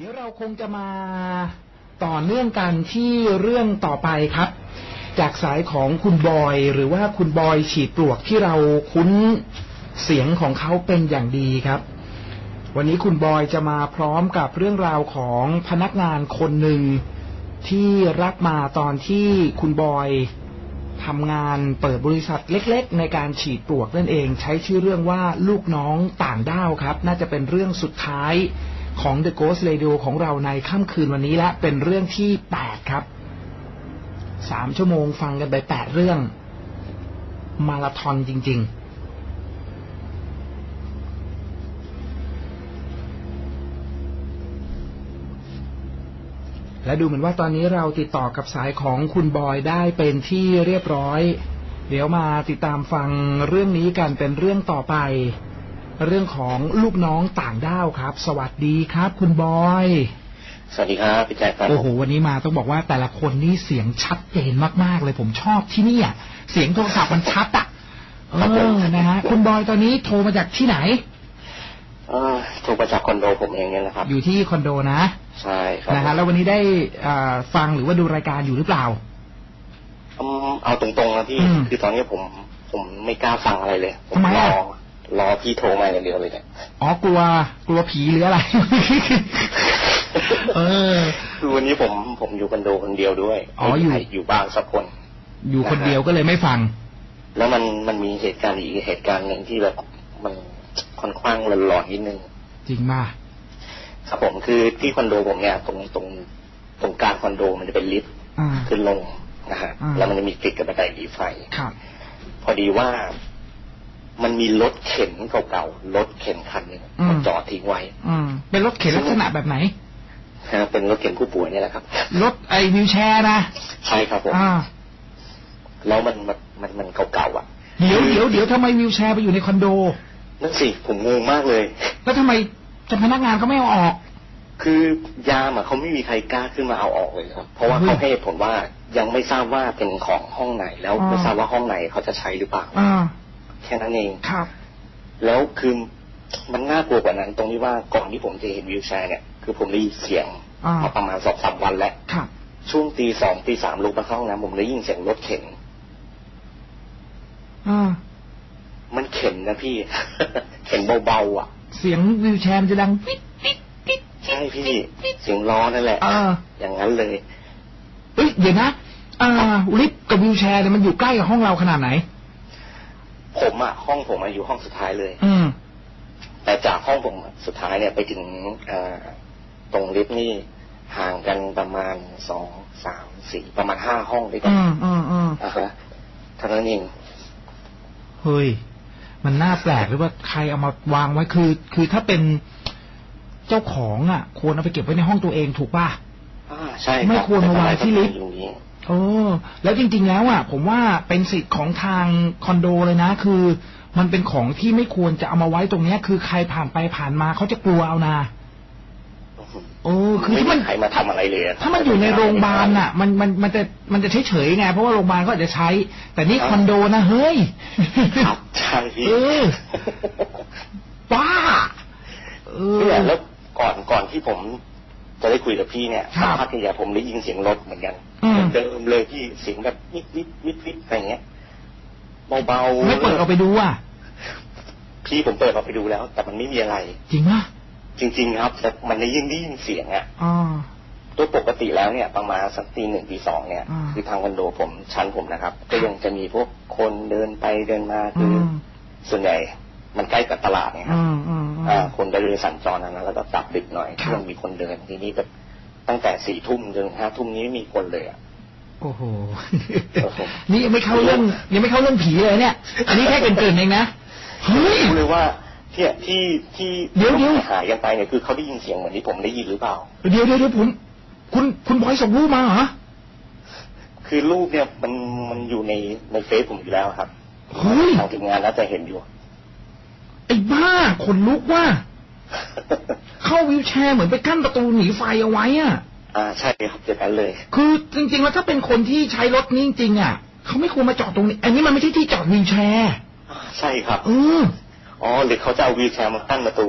เดี๋ยวเราคงจะมาต่อเนื่องกันที่เรื่องต่อไปครับ จากสายของคุณบอยหรือว่าคุณบอยฉีดปลวกที่เราคุ้นเสียงของเขาเป็นอย่างดีครับ วันนี้คุณบอยจะมาพร้อมกับเรื่องราวของพนักงานคนหนึ่งที่รับมาตอนที่คุณบอยทำงานเปิดบริษัทเล็ก ๆ ในการฉีดปลวกนั่นเอง ใช้ชื่อเรื่องว่าลูกน้องต่างด้าวครับ น่าจะเป็นเรื่องสุดท้าย ของ The Ghost Radio ของเราในค่ำคืนวันนี้และเป็นเรื่องที่แปดครับสามชั่วโมงฟังกันไปแปดเรื่อง มาราธอนจริง ๆ และดูเหมือนว่าตอนนี้เราติดต่อกับสายของคุณบอยได้เป็นที่เรียบร้อย เดี๋ยวมาติดตามฟังเรื่องนี้กันเป็นเรื่องต่อไป เรื่องของลูกน้องต่างด้าวครับ สวัสดีครับ คุณบอย สวัสดีครับพี่แจ๊คครับโอ้โหวันนี้มาต้องบอกว่าแต่ละคนนี่เสียงชัดเจนมากๆ เลยผมชอบที่นี่อะเสียงโทรศัพท์มันชัดอะเออนะฮะคุณบอยตอนนี้โทรมาจากที่ไหนเอ่อโทรมาจากคอนโดผมเองเนี่ยนะครับ อยู่ที่คอนโดนะใช่ครับนะฮะแล้ววันนี้ได้อ่าฟังหรือว่าดูรายการอยู่หรือเปล่าอืมเอาตรงๆนะพี่อืมคือตอนนี้ผมผมไม่กล้าฟังอะไรเลยผทำไมรอะอ รอพี่โทรมาอย่างเดียวเลยเนี่ยอ๋อกลัวกลัวผีหรืออะไร เออ คือวันนี้ผมผมอยู่คอนโดคนเดียวด้วยอ๋ออยู่ไม่มีใครอยู่บ้านสักคน อยู่คนเดียวก็เลยไม่ฟัง แล้วมันมันมีเหตุการณ์อีกเหตุการณ์หนึ่งที่แบบมันค่อนข้างหลอนๆนิดนึง จริงมาครับผมคือที่คอนโดผมเนี่ยตรงตรงตรงกลางคอนโดมันจะเป็นลิฟต์อ่าขึ้นลงนะฮะอ่าแล้วมันจะมีติดกับบันไดหนีไฟครับพอดีว่า มันมีรถเข็นเก่าๆรถเข็นคันหนึ่งอืมมาจอดทิ้งไว้อืมเป็นรถเข็นลักษณะแบบไหนนะเป็นรถเข็นผู้ป่วยเนี่ยแหละครับรถไอวิวแชร์นะใช่ครับผมอ่าแล้วมันมันมันมันเก่าๆอะเดี๋ยวเดี๋ยวเดี๋ยวทำไมวิวแชร์ไปอยู่ในคอนโดนั่นสิผมงงมากเลย แล้วทำไมเจะพนักงานเขาไม่เอาออก คือยามอะเขาไม่มีใครกล้าขึ้นมาเอาออกเลยครับ เพราะว่าเฮ้ยเขาให้เหตุผลว่ายังไม่ทราบว่าเป็นของห้องไหนแล้วอ่าไม่ทราบว่าห้องไหนเขาจะใช้หรือเปล่าอ่า แค่นั้นเองครับ แล้วคือมันน่ากลัวกว่านั้นตรงที่ว่าก่อนที่ผมจะเห็นวิวแชร์เนี่ยคือผมได้ยินเสียงอ่ามมาประมาณสองสามวันแล้วครับช่วงตีสองตีสามลุกมาเข้าห้องน้ำผมได้ยินเสียงรถเข็นอ่ามันเข็นนะพี่ เข็นเบาๆอะ เสียงวิวแชร์มันจะดังปิ๊ดปิ๊ดปิ๊ดใช่พี่ เสียงล้อนั่นแหละอ่าอย่างนั้นเลยเอ้ยเดี๋ยวนะอ่าลิฟต์กับวิวแชร์เนี่ยมันอยู่ใกล้กับห้องเราขนาดไหน ผมอะห้องผมอะอยู่ห้องสุดท้ายเลย อืมแต่จากห้องผมอะสุดท้ายเนี่ยไปถึงเอ่อตรงลิฟต์นี่ห่างกันประมาณสองสามสี่ประมาณห้าห้องด้วยกันอืมอืมอืมอะฮะเท่านั้นเองเฮ้ยมันน่าแปลกหรือว่าใครเอามาวางไว้คือ คือถ้าเป็นเจ้าของอะ ควรเอาไปเก็บไว้ในห้องตัวเองถูกป่ะอ่าใช่บไม่ควรมาวางที่ลิฟต์ แต่ทำไมต้องอยู่อย่างนี้โอ้แล้วจริง ๆ แล้วอะผมว่าเป็นสิทธิ์ของทางคอนโดเลยนะ คือ มันเป็นของที่ไม่ควรจะเอามาไว้ตรงเนี้ย คือใครผ่านไปผ่านมาเขาจะกลัวเอานะโอ้คือไม่ถ้ามัมีนใครมาทำอะไรเลยะถ้ามันอยู่ในโรงพยาบาลน่ะ มันมันมันจะมันจะเฉยๆไงเพราะว่าโรงพยาบาลก็อาจจะใช้ แต่นี่คอนโดนะเฮ้ยครับใช่พี่เออบ้าเออเนี่ยแล้วก่อนก่อนที่ผม จะได้คุยกับพี่เนี่ยครัสับกพักใหญ่ๆผมได้ยินเสียงรถเหมือนกันอืมเหมือนเดิมเลยพี่เสียงแบบวิดวิดวิดวิดอะไรเงี้ยเบาๆไม่เปิดออกไปดูอะพี่ผมเปิดออกไปดูแล้ว แต่มันไม่มีอะไร จริงปะจริง ๆ ครับแต่มันได้ยินได้ยินเสียงอะอ่าตัวปกติแล้วเนี่ย ประมาณสักตีหนึ่งตีสองเนี่ยอ่าคือทางคอนโดผมชั้นผมนะครับ ก็ยังจะมีพวกคนเดินไปเดินมาคืออือมส่วนใหญ่ มันใกล้กับตลาดเนี่ยครับอืมอืมอืมอ่าคนจะเดินสัญจรนะนะแล้วก็กลับดึกหน่อยครับช่วงมีคนเดินทีนี้แบบตั้งแต่สี่ทุ่มจนห้าทุ่มนี้ไม่มีคนเลยอะโอ้โหโอ้โห นี่ยังไม่เข้าเรื่องยังไม่เข้าเรื่องผีเลยเนี่ย อันนี้แค่เกรินๆเองนะเฮ้ยรู้เลยว่าที่ที่ที่เดี๋ยวเดี๋ยวหายกันไปเนี่ยคือเขาได้ยินเสียงเหมือนที่ผมได้ยินหรือเปล่า เดี๋ยวเดี๋ยวเดี๋ยวผมคุณคุณบอยส่งรูปมาเหรอ คือรูปเนี่ยมันมันอยู่ในในเฟซผมอยู่แล้วครับเฮ้ยทางทีมงานน่าจะเห็นอยู่ ไอ้บ้าขนลุกว่า เข้าวิวแชร์เหมือนไปกั้นประตูหนีไฟเอาไว้อะ อ่าใช่ครับอย่างนั้นเลย คือจริง ๆ แล้วถ้าเป็นคนที่ใช้รถนี้จริงๆอะเขาไม่ควรมาจอดตรงนี้ อันนี้มันไม่ใช่ที่จอดวิวแชร์อ่าใช่ครับเอออ๋อหรือเขาจะเอาวีลแชร์มาตั้งประตู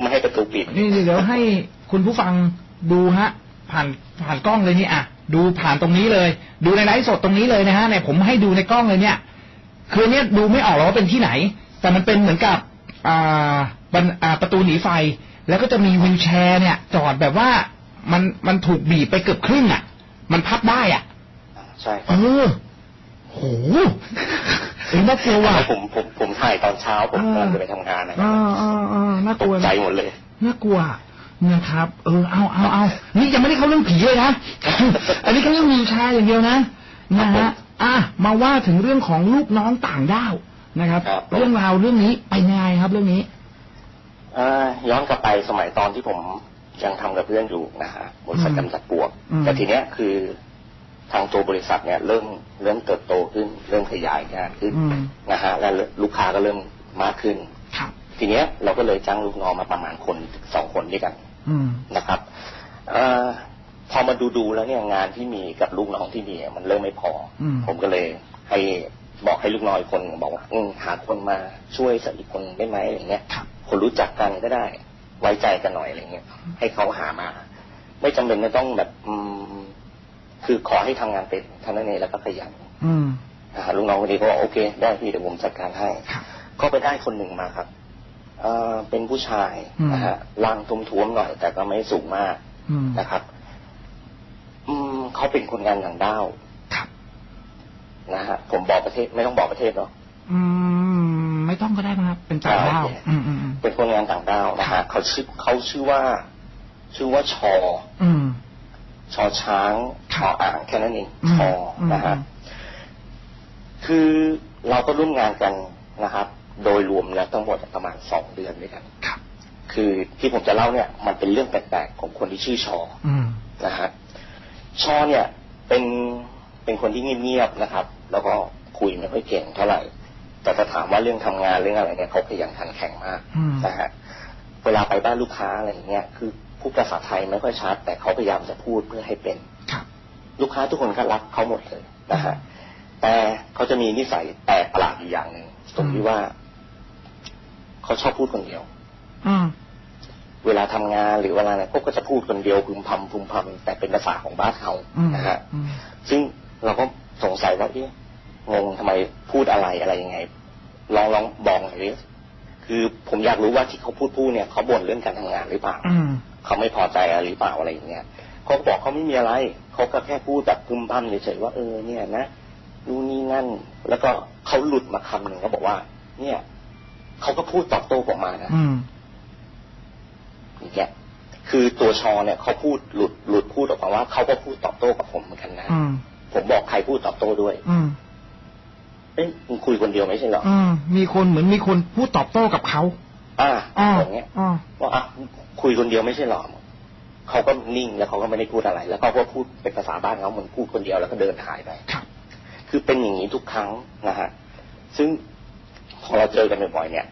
ไม่ให้ประตูปิด นี่เดี๋ยวให้คุณผู้ฟังดูฮะ ผ่านผ่านกล้องเลยนี่อะดูผ่านตรงนี้เลย ดูในไลฟ์สดตรงนี้เลยนะฮะเนี่ยผมให้ดูในกล้องเลยเนี่ย คือเนี่ยดูไม่ออกหรอกว่าเป็นที่ไหน แต่มันเป็นเหมือนกับ อ่าบันอ่าประตูหนีไฟ แล้วก็จะมีวิวแชร์เนี่ย จอดแบบว่ามันมันถูกบีบไปเกือบครึ่งอะ มันพับได้อะอ่าใช่คเอรับอโหเอ็งน่ากลัวว่ะแล้วผมผมผมถ่ายตอนเช้าผมอ่ากำลังจะไปทำงานนะครัอ่าบอ่าอ่าน่ากตลักวใจนะหมดเลยน่ากลัวนะครับ เออเอาเอาเอานี่ยังไม่ได้เข้าเรื่องผีเลยนะอันนี้แค่เรื่องวิวแชร์อย่างเดียวนะนะฮะอะมาว่าถึงเรื่องของลูกน้องต่างด้าว นะครับครับ เรื่องราวเรื่องนี้ไปยังไงครับเรื่องนี้อ่าย้อนกลับไปสมัยตอนที่ผมยังทำกับเพื่อนอยู่นะฮะบริษัทอืมกำจัดปลวกอืมแต่ทีเนี้ยคือทางตัวบริษัทเนี่ยเริ่มเริ่มเติบโตขึ้น เริ่มขยายงานขึ้นอืมนะฮะและลูกค้าก็เริ่มมากขึ้นครับทีเนี้ยเราก็เลยจ้างลูกน้องมาประมาณคนสองคนด้วยกันอืมนะครับเออพอมาดูดูๆแล้วเนี่ยงานที่มีกับลูกน้องที่มีอะมันเริ่มไม่พออมผมก็เลยให้ บอกให้ลูกน้องอีกคนหนึ่งบอกว่าอืมหาคนมาช่วยสักอีกคนได้ไหมอะไรเงี้ยครับคนรู้จักกันก็ได้ ไว้ใจกันหน่อยอะไรเงี้ยให้เขาหามา ไม่จำเป็นไม่ต้องแบบอืมคือขอให้ทำงานเป็นเท่านั้นเองแล้วก็ขยันอืมนะฮะลูกน้องคนนี้ก็บอกโอเค ได้พี่เดี๋ยวผมจัดการให้ครับก็ไปได้คนหนึ่งมาครับเอ่อเป็นผู้ชายอืมนะฮะร่างทุ้มๆหน่อย แต่ก็ไม่สูงมากอืมนะครับ อืมเขาเป็นคนงานต่างด้าวครับ นะฮะผมบอกประเทศไม่ต้องบอกประเทศเนาะอืม ไม่ต้องก็ได้นะครับ เป็นต่างด้าวโอเคอืมอืมอืมเป็นคนงานต่างด้าวนะฮะเขาชื่อเขาชื่อว่า ชื่อว่าชอ อืมชอช้างคชรับออ่างแค่นั้นเองอืมชออืมนะฮะคือเราก็ร่วมงานกันนะครับ โดยรวมแล้วทั้งหมดประมาณสองเดือนด้วยกันครับ คือที่ผมจะเล่าเนี่ย มันเป็นเรื่องแปลกๆของคนที่ชื่อชออืมนะฮะชอเนี่ย เป็นเป็นคนที่เงียบๆนะครับ แล้วก็คุยไม่ค่อยเก่งเท่าไหร่ แต่ถ้าถามว่าเรื่องทำงานเรื่องอะไรเนี่ยเขาขยันขันแข็งมากอืมนะฮะเวลาไปบ้านลูกค้าอะไรอย่างเงี้ยคือพูดภาษาไทยไม่ค่อยชัด แต่เขาพยายามจะพูดเพื่อให้เป็นครับลูกค้าทุกคนก็รักเขาหมดเลยนะฮะแต่เขาจะมีนิสัยแปลกประหลาดอยู่อย่างหนึ่งตรงที่ว่าเขาชอบพูดคนเดียวอืมเวลาทำงานหรือเวลาอะไรพวกก็จะพูดคนเดียวพึมพำพึมพำแต่เป็นภาษาของบ้านเขาอืมนะฮะอืมซึ่งเราก็สงสัยว่าเอ๊ะ งงทำไมพูดอะไรอะไรยังไง ลองลองบอกหน่อยดิคือผมอยากรู้ว่าที่เขาพูดพูดเนี่ยเขาบ่นเรื่องการทำงานหรือเปล่าอืมเขาไม่พอใจอะไรหรือเปล่าอะไรอย่างเงี้ยเขาก็บอกเขาไม่มีอะไรเขาก็แค่พูดแบบพึมพำเฉยๆว่าเออเนี่ยนะนู่นนี่นั่น แล้วก็เขาหลุดมาคำหนึ่งเขาบอกว่า เนี่ยเขาก็พูดตอบโต้ผมมานะอืมอย่างเงี้ยคือตัวชอเนี่ยเขาพูดหลุดหลุดพูดออกมาว่าเขาก็พูดตอบโต้กับผมเหมือนกันนะอืมผมบอกใครพูดตอบโต้ด้วยอืม เอ้ยมึงคุยคนเดียวไม่ใช่เหรออืมมีคนเหมือนมีคนพูดตอบโต้กับเขาอ่าอ๋ออย่างเงี้ยอ๋อว่าอะคุยคนเดียวไม่ใช่เหรอเขาก็นิ่งแล้วเขาก็ไม่ได้พูดอะไร แล้วเขาก็พูดเป็นภาษาบ้านเขาเหมือนพูดคนเดียวแล้วก็เดินหายไปครับคือเป็นอย่างนี้ทุกครั้งนะฮะซึ่งพอเราเจอกันบ่อยๆเนี่ย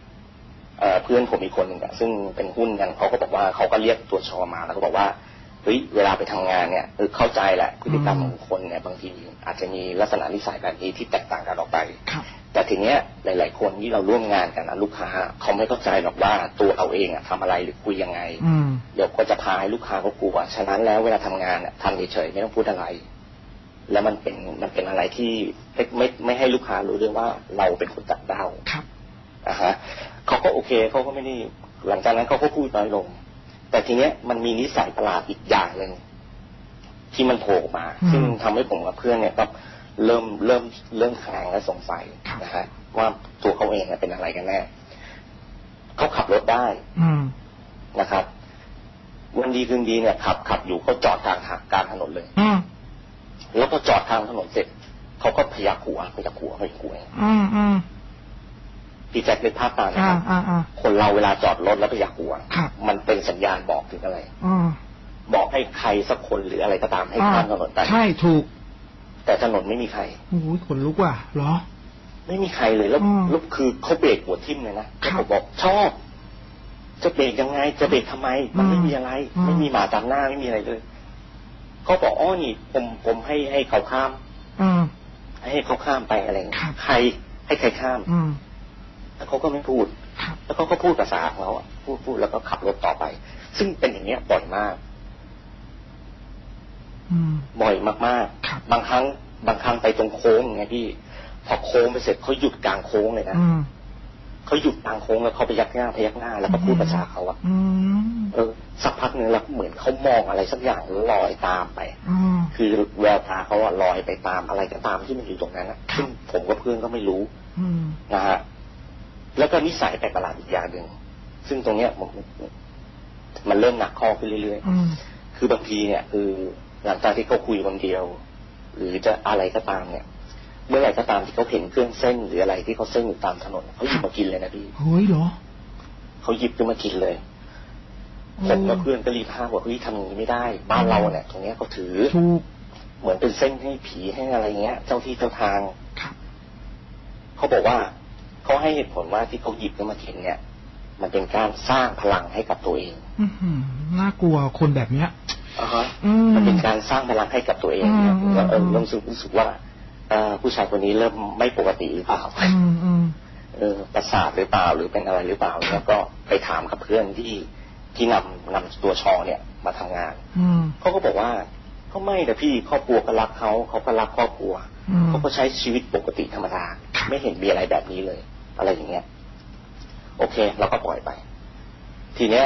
เอ่อเพื่อนผมอีกคนหนึ่งอะซึ่งเป็นหุ้นกันเขาก็บอกว่าเขาก็เรียกตัวชอมาแล้วก็บอกว่า เฮ้ยเวลาไปทำงานเนี่ยเออเข้าใจแหละพฤติกรรมของคนเนี่ยบางทีอาจจะมีลักษณะนิสัยแบบนี้ที่แตกต่างกันออกไปครับแต่ทีเนี้ยหลาย ๆ คนที่เราร่วมงานกันนะลูกค้าเขาไม่เข้าใจหรอกว่าตัวเราเองอะทำอะไรหรือคุยยังไงอืมเดี๋ยวก็จะพาให้ลูกค้าเขากลัวฉะนั้นแล้วเวลาทำงานอะทำเฉยๆไม่ต้องพูดอะไร แล้วมันเป็นมันเป็นอะไรที่ไม่ไม่ไม่ให้ลูกค้ารู้ด้วยว่าเราเป็นคนตัดดาวครับอะฮะเขาก็โอเคเขาก็ไม่ได้หลังจากนั้นเขาก็พูดน้อยลง แต่ทีเนี้ยมันมีนิสัยประหลาดอีกอย่างหนึ่งที่มันโผล่มาอืมซึ่งทำให้ผมกับเพื่อนเนี่ยก็เริ่มเริ่มเริ่มแข็งและสงสัยครับนะฮะว่าตัวเขาเองเนี่ยเป็นอะไรกันแน่เขาขับรถได้ อืมนะครับ วันดีคืนดีเนี่ยขับขับอยู่เขาจอดกลางทางกลางถนนเลยอืมแล้วก็จอดทางถนนเสร็จเขาก็พยักหัวพยักหัวพยักหัวอืมอืม พี่แจ็คเป็นภาพตามนะอ่าครับอ่าอ่าคนเราเวลาจอดรถแล้วพยักหัวครับมันเป็นสัญญาณบอกถึงอะไรอืมบอกให้ใครสักคนหรืออะไรก็ตามให้ข้ามถนนไปใช่ถูก แต่ถนนไม่มีใครโอ้ยขนลุกว่ะเหรอ ไม่มีใครเลยแล้วอืมแล้วคือเขาเบรกหัวทิ่มเลยนะครัแล้วบผมบอกชอบ จะเบรกยังไง จะเบรกทำไม มันไม่อืมมีอะไรอืมไม่มีหมาตามหน้าไม่มีอะไรเลยเขาบอกอ้อนี่ ผมผมให้ให้เขาข้ามอืมให้เขาข้ามไปอะไรอย่างเงี้ยครับใครให้ใครข้ามอืม แล้วเขาก็ไม่พูดครับแล้วเขาก็พูดภาษาของเขาอะพูดพูดแล้วก็ขับรถต่อไป ซึ่งเป็นอย่างเนี้ยบ่อยมากอืมบ่อยมากครับๆบางครั้ง บางครั้งไปตรงโค้งไงพี่ พอโค้งไปเสร็จเขาหยุดกลางโค้งเลยนะอืมเขาหยุดกลางโค้งแล้วเขาไปยักหน้าพยักหน้า แล้วก็พูดภาษาเขาอะอืมเออ สักพักหนึ่งแล้วเหมือนเขามองอะไรสักอย่างแล้วลอยตามไปอืมคือแววตาเขาอะลอยไปตามอะไรก็ตามที่มันอยู่ตรงนั้นอะครับซึ่งผมกับเพื่อนก็ไม่รู้อืมนะฮะ แล้วก็นิสัยแปลกประหลาดอีกอย่างหนึ่งซึ่งตรงเนี้ยผมมันเริ่มหนักข้อขึ้นเรื่อยอืมๆคือบางทีเนี่ยคือหลังจากที่เขาคุยคนเดียว หรือจะอะไรก็ตามเนี่ยเมื่อไหร่ก็ตามที่เขาเห็นเครื่องเส้นหรืออะไรที่เขาเส้นอยู่ตามถนนเขาหยิบมากินเลยนะพี่เฮ้ยเหรอเขาหยิบขึ้นมากินเลยโอ้ผมกับเพื่อนก็รีบห้ามว่าเฮ้ยทำอย่างนี้ไม่ได้บ้านเราเนี่ยตรงเนี้ยเขาถือถูกเหมือนเป็นเส้นให้ผีให้อะไรเงี้ย เจ้าที่เจ้าทางครับเขาบอกว่า เขาให้เหตุผลว่าที่เขาหยิบขึ้นมากินเนี่ย มันเป็นการสร้างพลังให้กับตัวเองอื้อหือน่ากลัวคนแบบเนี้ยอ่าฮะอืมมันเป็นการสร้างพลังให้กับตัวเองเนี่ยอืมแล้วเอออืมเริ่มรู้สึกรู้สึกว่าเอ่อผู้ชายคนนี้เริ่มไม่ปกติหรือเปล่าอืมอืมเออประสาทหรือเปล่าหรือเป็นอะไรหรือเปล่าแล้วก็ไปถามกับเพื่อนที่ที่นำนำตัวชอเนี่ยมาทำงานอืมเขาก็บอกว่าเขาไม่แต่พี่ครอบครัวก็รักเขาเขาก็รักครอบครัวอืมเขาก็ใช้ชีวิตปกติธรรมดาครับไม่เห็นมีอะไรแบบนี้เลย อะไรอย่างเงี้ย โอเค เราก็ปล่อยไป ทีเนี้ย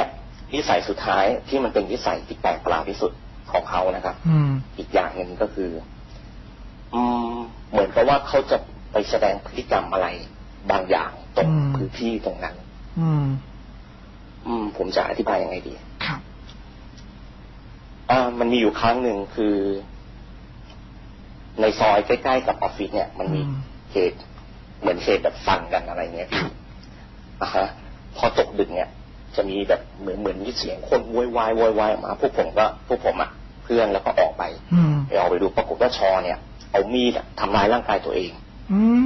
นิสัยสุดท้ายที่มันเป็นนิสัยที่แปลกประหลาดที่สุดของเขานะครับ อืม อีกอย่างหนึ่งก็คือ อืม เหมือนกับว่าเขาจะไปแสดงพฤติกรรมอะไรบางอย่างตรงอืม พื้นที่ตรงนั้น อืม อืม ผมจะอธิบายยังไงดี ครับ อ่ามันมีอยู่ครั้งหนึ่งคือ ในซอยใกล้ๆกับออฟฟิศเนี่ย มันมีอืม เหตุ เหมือนเหตุแบบฟันกันอะไรเงี้ยพี่อะฮะพอตกดึกเนี่ยจะมีแบบเหมือนเหมือนมีเสียงคนโวยวายโวยวายออกมาพวกผมก็พวกผมอะเพื่อนแล้วก็ออกไปอืมไปออกไปดูปรากฏว่าชอเนี่ย เอามีดอะทำร้ายร่างกายตัวเองอืม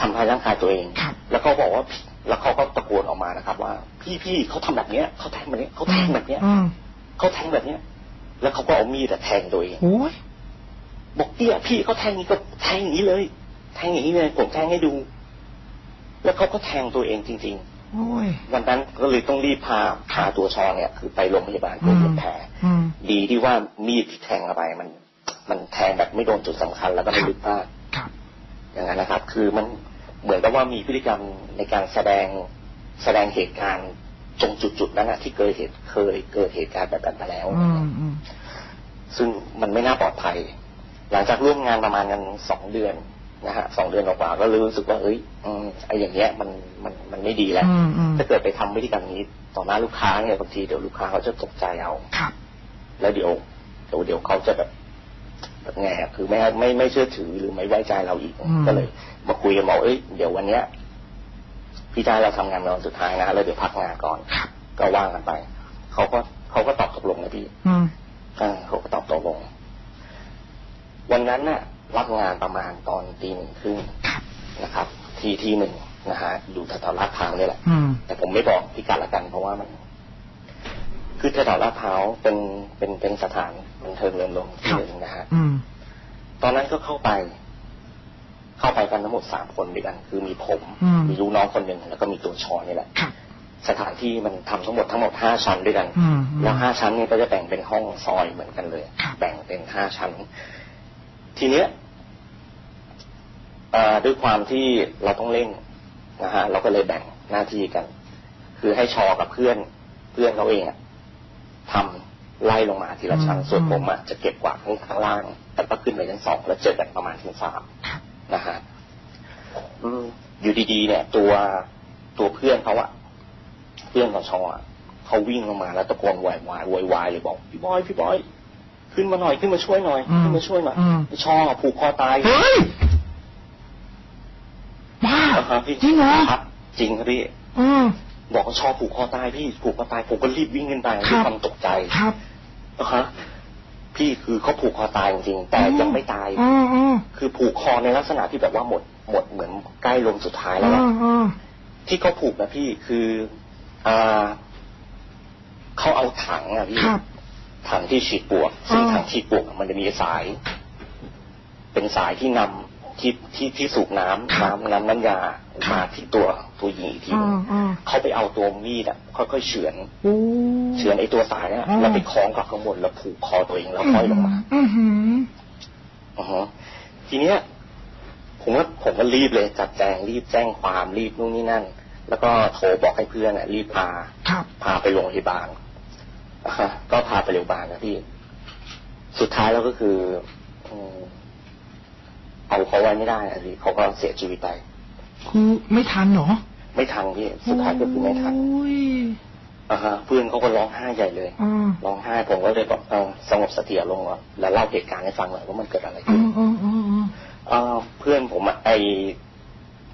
ทำร้ายร่างกายตัวเองครับแล้วเขาบอกว่า แล้วเขาก็ตะโกนออกมานะครับ ว่า พี่พี่เขาทำแบบเนี้ยเขาแทงแบบเนี้ยเขาแทงแบบเนี้ยอืมเขาแทงแบบเนี้ย แล้วเขาก็เอามีดอะแทงตัวเองโอ้ยบอกเตี้ยพี่เขาแทงอย่างนี้ก็แทงอย่างนี้เลย แทงอย่างนี้เลยผมแทงให้ดู แล้วเขาก็แทงตัวเองจริงโอ้ยๆวันนั้นก็เลยต้องรีบพาพาตัวชอเนี่ย คือไปโรงพยาบาลอืเพื่อมเย็บแผลอืมดีที่ว่ามีดที่แทงเข้าไปมัน มันแทงแบบไม่โดนจุดสำคัญแล้วก็ไม่ลึกมากครับอย่างนั้นนะครับ คือมันเหมือนกับว่ามีพฤติกรรมในการแสดงแสดงเหตุการณ์ตรงจุดๆนั้นนะที่เคยเหตุเคยเกิดเหตุการณ์แบบนั้นมาแล้วอืมอืมซึ่งมันไม่น่าปลอดภัย หลังจากร่วมงานประมาณกันสองเดือน นะฮะสองเดือนกว่าๆก็รู้สึกว่าเอ้ยอืมไอ้อย่างเงี้ยมันมันมันไม่ดีแล้วอืมอืมถ้าเกิดไปทำพฤติกรรมนี้ต่อหน้าลูกค้าเนี่ยบางทีเดี๋ยวลูกค้าเขาจะตกใจเอาครับ แล้วเดี๋ยวเดี๋ยวเดี๋ยวเขาจะแบบแบบไงอะคือไม่ไม่ไม่เชื่อถือหรือไม่ไว้ใจเราอีกอืมก็เลย มาคุยกันบอกเอ้ยเดี๋ยววันเนี้ยพี่ชายเราทำงานวันสุดท้ายนะแล้วเดี๋ยวพักงานก่อนครับก็ว่างกันไปเขาก็เขาก็ตอบตกลงนะพี่อืมอ่าเขาก็ตอบตกลง วันนั้นน่ะ รับงานประมาณตอนตีหนึ่งครึ่งครับนะครับ ทีที่หนึ่งนะฮะอยู่แถวๆลาดพร้าวนี่แหละอืมแต่ผมไม่บอกพิกัดละกันเพราะว่ามัน คือแถวๆลาดพร้าวเป็นเป็นเป็นสถานบันเทิงเริงรมย์ที่หนึ่งนะฮะอืมตอนนั้นก็เข้าไป เข้าไปกันทั้งหมดสามคนด้วยกัน คือมีผมอืมมีลูกน้องคนหนึ่งแล้วก็มีตัวชอนี่แหละครับสถานที่มันทำทั้งหมดทั้งหมดห้าชั้นด้วยกันอืมแล้วห้าชั้นเนี่ยก็จะแบ่งเป็นห้องซอยเหมือนกันเลยครับแบ่งเป็นห้าชั้น ทีเนี้ยเอ่อ ด้วยความที่เราต้องเร่งนะฮะเราก็เลยแบ่งหน้าที่กัน คือให้ชอกับเพื่อนเพื่อนเขาเองอะทำไล่ลงมาทีละชั้นอืมส่วนผมอะจะเก็บกวาดข้างข้างล่างแล้วก็ขึ้นไปชั้นสองแล้วเจอกันประมาณชั้นสามครับนะฮะอืมอยู่ดีๆ เนี่ย ตัวตัวเพื่อนเขาอะเพื่อนของชออะเขาวิ่งลงมาแล้วตะโกนโวยวายโวยวายเลยบอกพี่บอยพี่บอย ขึ้นมาหน่อยขึ้นมาช่วยหน่อยอืมขึ้นมาช่วยหน่อยอืมชอผูกคอตาย เฮ้ยบ้าอ่าฮะพี่จริงเหรอครับจริงครับพี่อืมบอกว่าชอผูกคอตายพี่ผูกคอตายผมก็รีบวิ่งขึ้นไปคด้วยรับความตกใจครับนะฮะพี่คือเขาผูกคอตายจริงๆแต่ยังไม่ตายอืมอืมคือผูกคอในลักษณะที่แบบว่าหมดหมดเหมือนใกล้ลมสุดท้ายอืแล้วอะมอืมที่เขาผูกนะพี่คืออ่าเขาเอาถังอะพี่ครับถังที่ฉีดปลวกซึ่งอ่าถังฉีดปลวกมันจะมีสาย เป็นสายที่นำที่ที่ที่สูบน้ำน้ำน้ำน้ำยา มาที่ตัวตัวหญิงอีกทีหอ่านึ่งอ่าเขาไปเอาตัวมีดอะค่อยๆเฉือนโอ้เฉือนไอ้ตัวสายเนี่ยอ่าแล้วไปคล้องกับข้างบนแล้วผูกคอตัวเองแล้วห้อยลงมาอือหืออือฮะทีเนี้ย ผมก็ผมก็รีบเลยจัดแจงรีบแจ้งความรีบนู่นนี่นั่น แล้วก็โทรบอกให้เพื่อนอะ รีบพาครับพาไปโรงพยาบาลอ่าฮะก็พาไปโรงพยาบาลนะพี่ สุดท้ายแล้วก็คืออืมเอาเขาไว้ไม่ได้อะพี่เขาก็เสียชีวิตไป คือไม่ทันเหรอ ไม่ทันพี่สุดท้ายก็คือไม่ทันโอ้ยอ่าฮะเพื่อนเขาก็ร้องไห้ใหญ่เลยอ่าร้องไห้ผมก็เลยบอกเอาสงบสติอารมณ์ก่อนแล้วเล่าเหตุการณ์ให้ฟังหน่อยว่ามันเกิดอะไรอืขึ้นมอืมอืมอืมเอ่อเพื่อนผมอะไอ้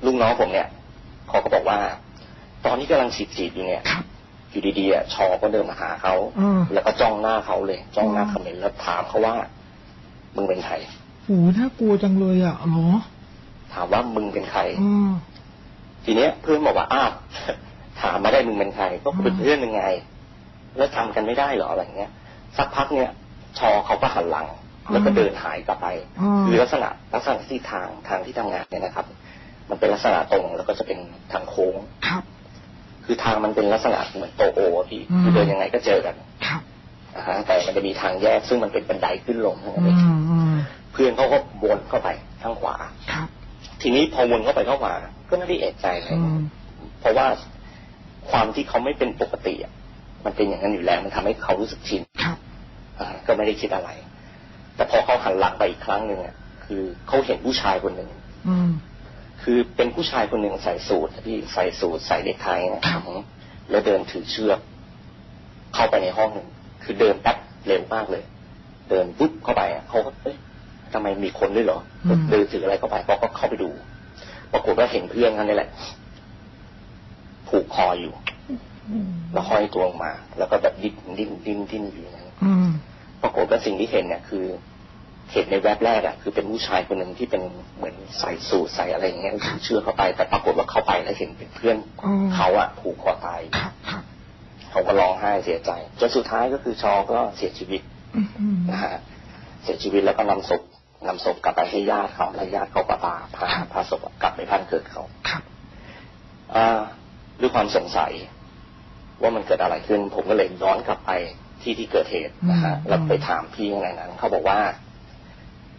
ลูกน้องผมเนี่ยเขาก็บอกว่า ตอนนี้กำลังฉีดฉีดๆอยู่เนี่ยครับอยู่ดีๆอะชอก็เดินมาหาเขาอืมแล้วก็จ้องหน้าเขาเลย จ้องหน้าอืมเขม็นแล้วถามเขาว่า มึงเป็นใครโอ้น่ากลัวจังเลยอะเหรอ ถามว่ามึงเป็นใครอืมทีเนี้ยเพื่อนบอกว่าอ้าวถามมาได้มึงเป็นใครก็เป็นเพื่อนยังไง แล้วจำกันไม่ได้เหรออะไรเงี้ย สักพักเนี่ยชอเขาก็หันหลัง แล้วก็เดินหายกลับไปอืมคือลักษณะลักษณะที่ทางทางที่ทำงานเนี่ยนะครับ มันเป็นลักษณะตรงแล้วก็จะเป็นทางโค้งครับ คือทางมันเป็นลักษณะเหมือนโตโออะพี่อืมคือเดินยังไงก็เจอกันครับนะฮะแต่มันจะมีทางแยกซึ่งมันเป็นบันไดขึ้นลงเท่านั้นอืเองมอืมเพื่อนเขาก็วนเข้าไปทางขวาครับ ทีนี้พอวนเข้าไปเข้าขวาก็ไม่ได้เอะใจอะไรอืมเพราะว่าความที่เขาไม่เป็นปกติอะมันเป็นอย่างนั้นอยู่แล้วมันทำให้เขารู้สึกชินครับอ่าก็ไม่ได้คิดอะไร แต่พอเขาหันหลังไปอีกครั้งหนึ่งอะคือเขาเห็นผู้ชายคนหนึ่งอืมคือเป็นผู้ชายคนหนึ่งใส่สูทที่ใส่สูทใส่เด็กไทยนะครับแล้วเดินถือเชือก เข้าไปในห้องหนึ่งคือเดินแป๊บเร็วมากเลย เดินปุ๊บเข้าไปอะเขาก็เอ๊ะ ทำไมมีคนด้วยเหรออมเดินถืออะไรเข้าไปเขาก็เข้าไปดู ปรากฏว่าเห็นเพื่อนเขานี่แหละ ผูกคออยู่แล้วห้อยตัวลงมา แล้วก็แบบดิ้นดิ้นดิ้นดิ้นอยู่อย่างนั้นอืมปรากฏว่าสิ่งที่เห็นเนี่ยคือ เห็นในแวบแรกอะคือเป็นผู้ชายคนหนึ่งที่เป็นเหมือนใส่สูทใส่อะไรอย่างเงี้ยถือเชือกเข้าไป แต่ปรากฏว่าเข้าไปแล้วเห็นเป็นเพื่อนอืมเขาอะผูกคอตายครับครับเขาก็ร้องไห้เสียใจจนสุดท้ายก็คือชอก็เสียชีวิตอืมอืมนะฮะเสียชีวิตแล้วก็นำศพ นำศพกลับไปให้ญาติเขาและญาติเขาก็พาพาพาศพกลับไปบ้านเกิดเขาครับอ่าด้วยความสงสัย ว่ามันเกิดอะไรขึ้น ผมก็เลยย้อนกลับไปที่ที่เกิดเหตุนะฮะอืมแล้วไปถามพี่ข้างในนั้นเขาบอกว่า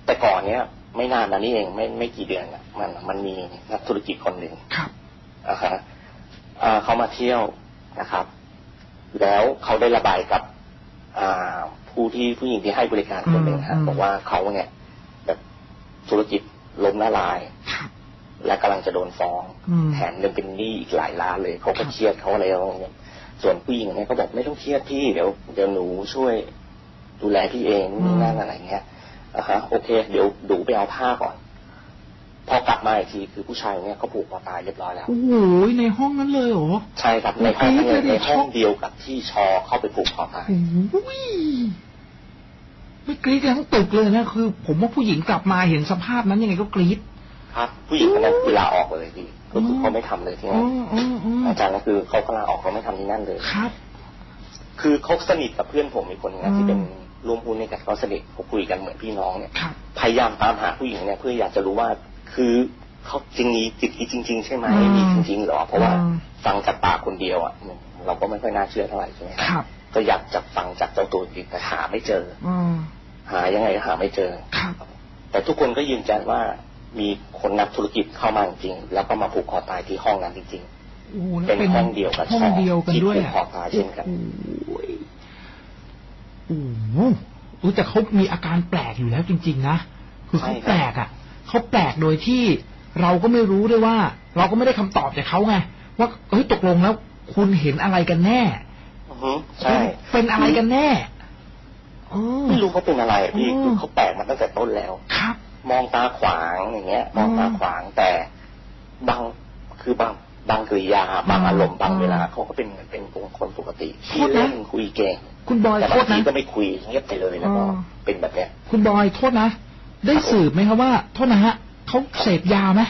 แต่ก่อนเนี้ย ไม่นานมานี่เองไม่ไม่กี่เดือนอะมันมันมีนักธุรกิจคนหนึ่งครับอ่าฮะอ่าเขามาเที่ยวนะครับ แล้วเขาได้ระบายกับอ่าผู้ที่ผู้หญิงที่ให้บริการคนหนึ่งอืฮะมบอกว่าเขาเนี่ยแบบ ธุรกิจล้มละลายครับและกำลังจะโดนฟ้องอืมแถมยังเป็นหนี้อีกหลายล้านเลยเขาก็เครียดเขาอะไรแล้วเนี่ยส่วนผู้หญิงเนี่ยก็บอกไม่ต้องเครียดพี่เดี๋ยวเดี๋ยวหนูช่วยดูแลพี่เองนี่นั่นอะไรเงี้ยอะฮะโอเค เดี๋ยวดูไปเอาผ้าก่อน พอกลับมาอีกทีคือผู้ชายเนี่ยเขาผูกคอตายเรียบร้อยแล้วโอ้โหในห้องนั้นเลยเหรอใช่ครับในห้องนั้นเลยโอ้โหในห้องเดียวกับที่ชอเข้าไปผูกคอตายโอ้ย ไม่กรี๊ดกันทั้งตึกเลยนะคือ ผมว่าผู้หญิงกลับมาเห็นสภาพนั้นยังไงก็กรี๊ดครับ ผู้หญิงคนนั้นคือลาออกเลยพี่ก็คือเขาไม่ทำเลยที่อ๋นั่อนอ๋ออ๋ออาจารย์ก็คือเขาก็ลาออกเขาไม่ทำที่นั่นเลยครับ คือเขาสนิทกับเพื่อนผมอีกคนนึงอืนะมที่เป็นร่วมหุ้นในกันเขาสนิทเขาคุยกันเหมือนพี่น้องเนี่ยครับพยายามตามหาผู้หญิงเนี่ยเพื่ออยากจะรู้ว่าคือเขาจริงมีจิตจริง ๆ ใช่ไหมอืมมีจริงๆเหรอเพราะว่าอืมฟังจากปากคนเดียวอะเราก็ไม่ค่อยน่าเชื่อเท่าไหร่ใช่ไหมครับก็อยากจะฟังจากเจ้าตัวจริงแต่หาไม่เจออืม หายังไงก็หาไม่เจอครับแต่ทุกคนก็ยืนยันว่ามีคนนักธุรกิจเข้ามาจริงๆแล้วก็มาผูกคอตายที่ห้องนั้นจริงโอ้โหแล้วเป็นห้องเดียวกับห้องเดียวกันด้วยที่ผูกคอตายเช่นกันโอ้ยโอ้โหรู้แต่เขามีอาการแปลกอยู่แล้วจริง ๆ นะคือเขาใช่ครับแปลกอะเขาแปลกโดยที่เราก็ไม่รู้ด้วยว่า เราก็ไม่ได้คำตอบจากเขาไงว่าเฮ้ยตกลงแล้ว คุณเห็นอะไรกันแน่อือฮึใช่เป็นอะไรกันแน่เออ ไม่รู้เขาเป็นอะไรอะพี่อืมคือเขาแปลกมาตั้งแต่ต้นแล้วครับ มองตาขวางอย่างเงี้ย มองตาอืมขวางแต่บางคือบางบางกริยาบางอืมอารมณ์บางอืมเวลาเขาก็เป็นเหมือนเป็นคนปกติโทที่ษนะเล่นคุยเก่งคุณบอยแต่โทบางษทีนะก็ไม่คุยเงียบไปเลยแล้วก็อ๋อเป็นแบบเนี้ย คุณบอยโทษนะ ได้สืบไหมครับว่าโทษนะฮะเขาเสพยาไหม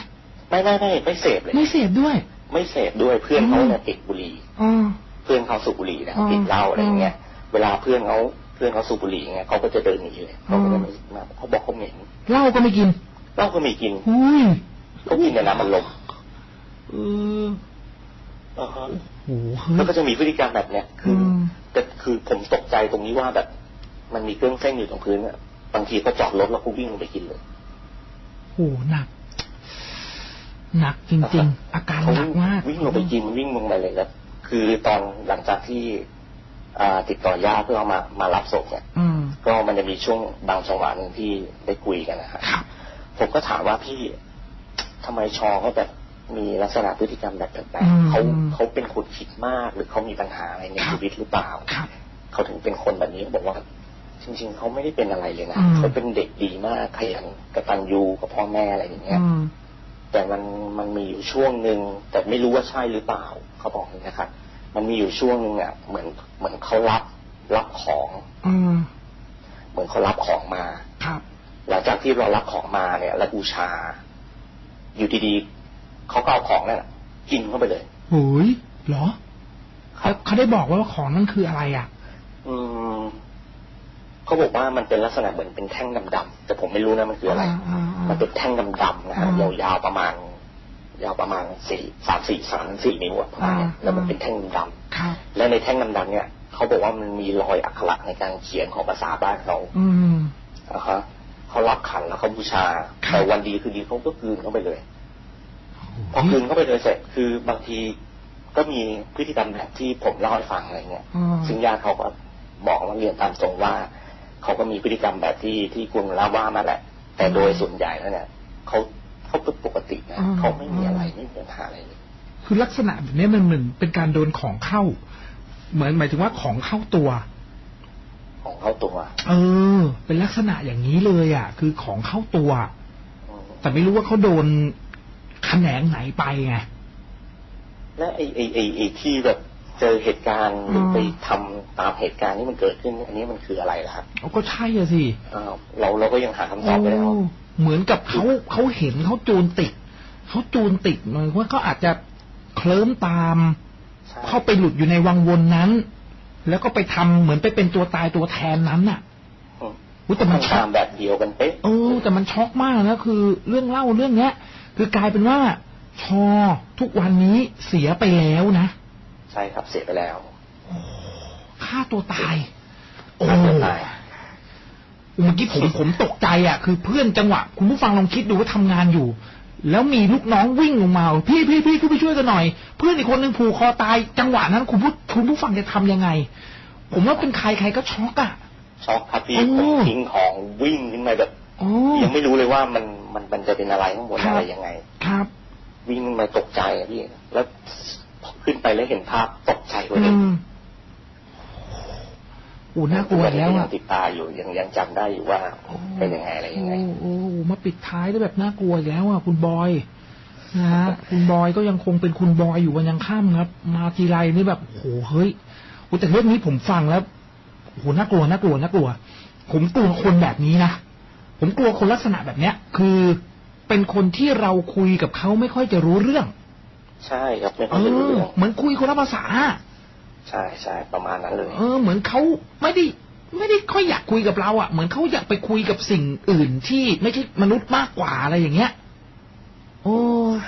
ไม่ไม่ไม่ไม่เสพเลยไม่เสพด้วย ไม่เสพด้วยเพื่อนเขาอืมเนี่ยติดบุหรี่อ๋อเพื่อนเขาสูบบุหรี่นะอ๋อติดเหล้าอะไรอย่างเงี้ยอ๋เวลาเพื่อนเขาเพื่อนเขาสูบบุหรี่เงี้ยเขาก็จะเดินหนีเลยเขาก็จะไม่มาเขาบอกเขาเหม็นเหล้าก็ไม่กินเหล้าก็ไม่กินอุ้ยเขากินแต่น้ำมันลมโเอออ่าฮะโอ้โหเฮ้ยแล้วก็จะมีพฤติกรรมแบบเนี้ยคืออมแต่คือผมตกใจตรงนี้ว่าแบบ มันมีเครื่องเส้นอยู่ตรงพื้นอะบางทีก็จอดรถแล้วก็วิ่งลงไปกินเลยโอ้โหหนัก หนักจริงๆ อาการเขาหนักมากวิ่งลงไปกินวิ่งลงไปเลยแล้วคือตอนหลังจากที่อ่า ติดต่อญาติเพื่อเอามามารับศพเนี่ยอืมก็มันจะมีช่วงบางจังหวะหนึ่งที่ได้คุยกันนะฮะครับผมก็ถามว่าพี่ทำไมชอเขาแบบมีลักษณะพฤติกรรมแบบแปลอืกมๆเขาเขาเป็นคนคิดมากหรือเขามีปัญหาอะไรในครับชีวิตหรือเปล่าครับเขาถึงเป็นคนแบบนี้เขาบอกว่า จริง ๆเขาไม่ได้เป็นอะไรเลยนะอืมเขาเป็นเด็กดีมากขยันกตัญญูกับพ่อแม่อะไรอย่างเงี้ยอืมแต่มันมันมีอยู่ช่วงหนึ่งแต่ไม่รู้ว่าใช่หรือเปล่าเขาบอกอย่างนี้นะครับ มันมีอยู่ช่วงหนึ่งอะเหมือนเหมือนเขารับรับของ อืมเหมือนเขารับของมาครับหลังจากที่เรารับของมาเนี่ยแล้วบูชา อยู่ดีๆเขาก็เอาของนั่นน่ะกินเข้าไปเลยโอ้ยเหรอครัแล้วบเขาได้บอกว่าของนั่นคืออะไรอะ อืมเขาบอกว่ามันเป็นลักษณะเหมือนเป็นแท่งดำๆแต่ผมไม่รู้นะมันคืออะไรอ่าอ่ามันเป็นแท่งดำๆนะฮะอ่ายาวๆประมาณ ยาวประมาณสี่สามสี่สามสี่นิ้วอะประมาณเนี้ยอ่าแล้วมันเป็นแท่งดำครับๆและในแท่งดำๆเนี่ยเขาบอกว่ามันมีรอยอักขระในการเขียนของภาษาบ้านเขาอืมอะฮะเขารับขันแล้วเขาบูชาครับแต่วันดีคือดีเขาก็กลืนเข้าไปเลยพอกลืนเข้าไปเลยเสร็จคือบางทีก็มีพฤติกรรมแบบที่ผมเล่าให้ฟังอะไรเงี้ยอืมซึ่งญาติเขาก็บอกว่าเรียนตามตรงว่า เขาก็มีพฤติกรรมแบบที่ที่คุณเล่าว่ามาแหละ แต่โดยส่วนใหญ่แล้วเนี่ยเขาเขาเป็นป กตินะอืมเขาไม่มีอะไรไม่มีปัญหาอะไรเลยคือลักษณะแบบนี้มันเหมือนเป็นการโดนของเข้า เหมือนหมายถึงว่าของเข้าตัว ของเขาตัว เออ เป็นลักษณะอย่างนี้เลยอะ คือของเข้าตัวอืมแต่ไม่รู้ว่าเขาโดนแขนงไหนไปไงและไอไอไอไอที่แบบ เจอเหตุการณ์หรืออมไปทำตามเหตุการณ์ที่มันเกิดขึ้น อันนี้มันคืออะไรล่ะครับเอาก็ใช่อะสิอ้าวเราเราก็ยังหาคำตอบไม่ได้ว่าโเหมือนกับเขาเขาเห็นเขาจูนติดเขาจูนติดหน่อยว่าเขาอาจจะเคลิ้มตามใช่เข้าไปหลุดอยู่ในวังวนนั้น แล้วก็ไปทำเหมือนไปเป็นตัวตายตัวแทนนั้นน่ะอืมอุ๊ยแต่มันช็อตากมแบบเดียวกันเป๊ะเออแต่มันช็อกมากนะคือเรื่องเล่าเรื่องเนี้ย คือกลายเป็นว่าชอทุกวันนี้เสียไปแล้วนะ ใช่ครับเสียไปแล้วฆ่าตัวตายโอ้ฆ่าตัวตายเมื่อกี้ผมผมตกใจอะ คือเพื่อนจังหวะ คุณผู้ฟังลองคิดดูว่าทำงานอยู่ แล้วมีลูกน้องวิ่งลงมาบอกพี่พี่พี่ขึ้นไปช่วยกันหน่อย เพื่อนอีกคนหนึ่งผูกคอตายจังหวะนั้นคุณผู้คุณผู้ฟังจะทำยังไง ผมว่าเป็นใครใครก็ช็อกอะช็อกครับพี่โอ้ผมทิ้งของวิ่งขึ้นมาแบบโอ้ยังไม่รู้เลยว่ามันมันมันจะเป็นอะไรข้างบนครับอะไรยังไง ครับ วิ่งขึ้นมาตกใจอะพี่แล้ว ขึ้นไปแล้วเห็นภาพตกใจกว่าอืเดิมมโอ้น่ากลัวแล้วยัอะงติดตาอยู่ยังยังจำได้อยู่ว่าเป็นยังไงอะไรยังไงโอ้โอ้โอ้มาปิดท้ายได้แบบน่ากลัวอีกแล้วอะคุณบอยนะฮะคุณบอยก็ยังคงเป็นคุณบอยอยู่วันยังค่ำครับ มาทีไรนี่แบบโอ้โหเฮ้ยโอ้แต่เรื่องนี้ผมฟังแล้วโอ้โหน่ากลัวน่ากลัวน่ากลัว ผมกลัวคนแบบนี้นะผมกลัวคนลักษณะแบบเนี้ย คือเป็นคนที่เราคุยกับเขาไม่ค่อยจะรู้เรื่อง ใช่ครับไม่เอค่อยจะรู้อเรื่องเหมือนคุยคนละภาษา ใช่ใช่ประมาณนั้นเลย เออ เหมือนเขาไม่ได้ไม่ได้ค่อยอยากคุยกับเราอะ่ะเหมือนเขาอยากไปคุยกับสิ่งอื่นที่ไม่ใช่มนุษย์มากกว่าอะไรอย่างเงี้ย โอ้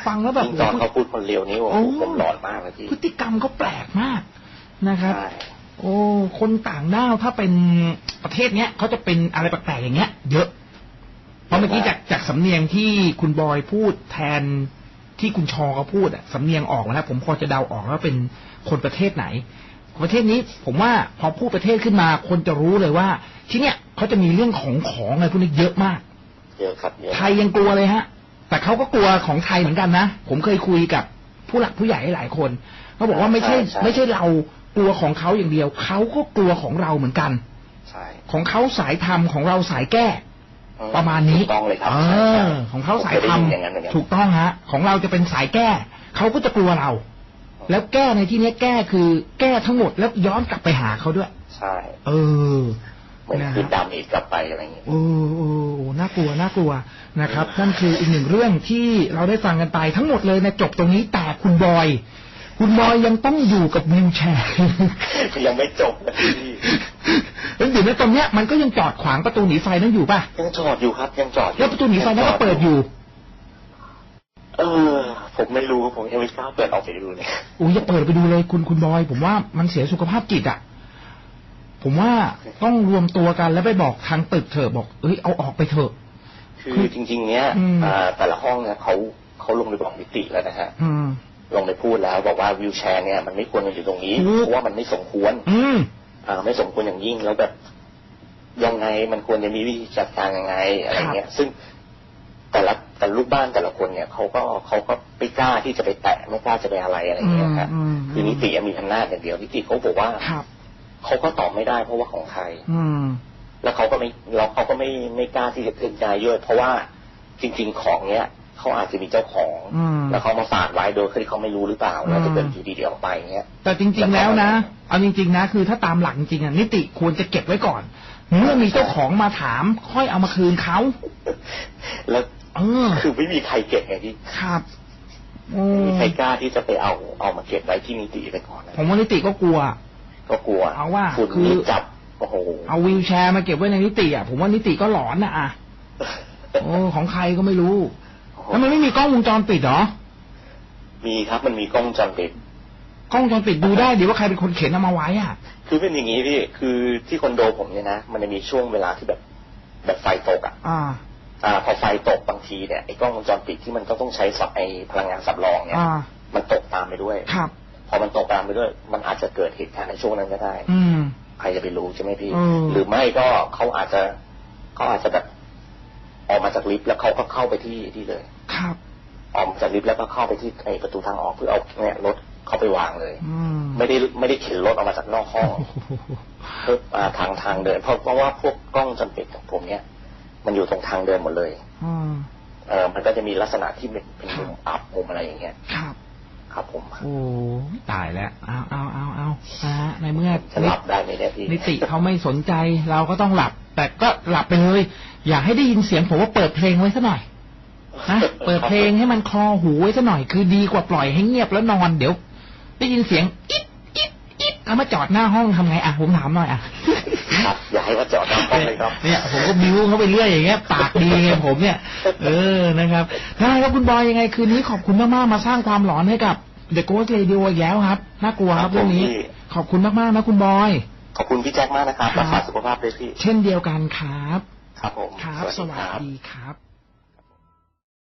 ฟังแล้วแบบยิ่งตอนเขาพูดคนเร็วนี้โอ้โหโอ้ผมหลอนมากเลยพี่พฤติกรรมก็แปลกมากนะครับใช่โอ้คนต่างด้าวถ้าเป็นประเทศเนี้ยเขาจะเป็นอะไรแปลกๆอย่างเงี้ย เยอะเพราะเมื่อกี้จากจากสำเนียงที่คุณบอยพูดแทน ที่คุณชอเขาพูดอะสำเนียงออกมาแล้วผมพอจะเดาออกว่าเป็นคนประเทศไหน ประเทศนี้ผมว่าพอพูดประเทศขึ้นมา คนจะรู้เลยว่า ที่เนี้ยเขาจะมีเรื่องของของอะไรพวกนี้เยอะมากเยอะครับเยอะไทยยังกลัวเลยฮะ แต่เขาก็กลัวของไทยเหมือนกันนะผมเคยคุยกับผู้หลักผู้ใหญ่หลายคนเขาบอกว่าไม่ใช่ ไม่ใช่เรากลัวของเขาอย่างเดียวเขาก็กลัวของเราเหมือนกันใช่ของเขาสายธรรมของเราสายแก้อื ประมาณนี้ถูกต้องเลยครับเอใช่ใช่อของเขาสายธรรมผเคได้นอย่างนั้นเหมือนกันถูกต้องฮะ ของเราจะเป็นสายแก้เขาก็จะกลัวเรา แล้วแก้ในที่เนี้ยแก้คือ แก้ทั้งหมดแล้วย้อนกลับไปหาเขาด้วย ใช่ เออเหมือนนะฮะคืนดำอีกกลับไปอะไรอย่างเงี้ยโอ้โอ้โอ้น่ากลัวน่ากลัวนะครับนั่นคืออีกหนึ่งเรื่องที่เราได้ฟังกันไปทั้งหมดเลยนะจบตรงนี้แต่คุณบอย คุณบอยยังต้องอยู่กับวิวแชร์ยังไม่จบนะพี่แล้วเดี๋ยวนะตรงเนี้ยมันก็ยังจอดขวางประตูหนีไฟนั้นอยู่ป่ะยังจอดอยู่ครับ ยังจอดอยู่แล้วประตูหนีไฟนั้นก็เปิดอยู่ เออผมผมไม่รู้ผมยังไม่กล้าเปิดออกไปดูเลยอุ้ยอย่าเปิดไปดูเลยคุณคุณบอย ผมว่ามันเสียสุขภาพจิตอะผมว่าต้องรวมตัวกันแล้วไปบอกทางตึกเถอะบอก เอ้ยเอาออกไปเถอะ คือจริง ๆ เนี้ยอืมอ่าแต่ละห้องเนี่ยเขาเขาลงไปบอกนิติแล้วนะฮะอืม ลงไปพูดแล้วบอกว่าวิวแชร์เนี่ยมันไม่ควรจะอยู่ตรงนี้ถูกเพราะว่ามันไม่สมควร อืมอ่าไม่สมควรอย่างยิ่งแล้วแบบยังไงมันควรจะมีวิธีจัดการยังไงอะไรเงี้ย ซึ่งแต่ละแต่ลูกบ้านแต่ละคนเนี่ยเขาก็เขาก็ไม่กล้าที่จะไปแตะไม่กล้าจะไปอะไรอะไรเงี้ยครับอืมคือนิติมีอำนาจอย่างเดียวนิติเขาบอกว่าครับเขาก็ตอบไม่ได้เพราะว่าของใคร อืม แล้วเขาก็ไม่แล้วเขาก็ไม่ไม่กล้าที่จะเคลื่อนใจด้วยเพราะว่าจริง ๆ ของเนี้ย เขาอาจจะมีเจ้าของอืมแล้วเขามาฝากไว้โดยที่เขาไม่รู้หรือเปล่าแล้วอืมจะเกิดอยู่ดีๆออกไปเงี้ยแต่จริง ๆ แล้วนะเอาจริง ๆ นะ คือถ้าตามหลักจริงๆอะนิติควรจะเก็บไว้ก่อน เมื่อมีเจ้าของมาถาม ค่อยเอามาคืนเขาแล้วเออคือไม่มีใครเก็บไงพี่ครับโอ้ไม่มีใครกล้าที่จะไปเอาเอามาเก็บไว้ที่นิติไปก่อนนะผมว่านิติก็กลัว ก็กลัวเอาว่าฝุ่นคือนี่จับโอ้โหเอาวีลแชร์มาเก็บไว้ในนิติอะผมว่านิติก็หลอนนะอะโอ้ของใครก็ไม่รู้ แล้วมันไม่มีกล้องวงจรปิดเหรอ มีครับมันมีกล้องวงจรปิด กล้องวงจรปิดดูได้ดีว่าใครเป็นคนเขียนเอามาไว้อะ คือเป็นอย่างนี้พี่ คือที่คอนโดผมเนี่ยนะ มันจะมีช่วงเวลาที่แบบแบบไฟตกอะ อ่า อ่า พอไฟตกบางทีเนี่ยไอ้กล้องวงจรปิดที่มันก็ต้องใช้สับไอ้พลังงานสำรองเนี่ย อ่า มันตกตามไปด้วย ครับ พอมันตกตามไปด้วย มันอาจจะเกิดเหตุการณ์ในช่วงนั้นก็ได้ อืม ใครจะไปรู้ใช่ไหมพี่ อืม หรือไม่ก็เขาอาจจะเขาอาจจะแบบ ออกมาจากลิฟต์แล้วเขาก็เข้าไปที่ที่เลย ครับ ออกมาจากลิฟต์แล้วก็เข้าไปที่ไอ้ประตูทางออกเพื่อเอาเนี่ยรถเข้าไปวางเลยอืมไม่ได้ไม่ได้เข็นรถออกมาจากนอกห้องโอ้โหเพื่ออ่าทางทางเดิน เพราะเพราะว่าพวกกล้องวงจำปิดของผมเนี่ย มันอยู่ตรงทางเดินหมดเลยอืมเออมันก็จะมีลักษณะที่เป็นเป็นมุมอับมุมอะไรอย่างเงี้ยครับครับผมโอ้ตายแล้วเอาเอาเอาเอานะฮะในเมื่อจะหลับได้ไหมเนี่ยพี่นิติเขาไม่สนใจ เราก็ต้องหลับ แต่ก็หลับไปเลย อย่าให้ได้ยินเสียงผมว่าเปิดเพลงไว้ซะหน่อยนะเปิดเพลงให้มันคลอหูไว้ซะหน่อยคือดีกว่าปล่อยให้เงียบแล้วนอนเดี๋ยว ได้ยินเสียงอิ๊บอิ๊บอิ๊บเอามาจอดหน้าห้องทำไงอะผมถามหน่อยอะครับอย่าให้ว่าจอดหน้าห้องเลยครับเนี่ยผมก็บิ้วเขาไปเรื่อยอย่างเงี้ยปากดีไงผมเนี่ย เออนะครับได้ครับคุณบอยยังไงคืนนี้ขอบคุณมากๆมาสร้างความหลอนให้กับ The Ghost Radio อีกแล้วครับน่ากลัวครับครับผมเรื่องนี้พี่ขอบคุณมากๆนะคุณบอย ขอบคุณพี่แจ็คมากนะครับครับรักษาสุขภาพด้วยพี่ เช่นเดียวกันครับ ครับผมครับ สวัสครับดีครับ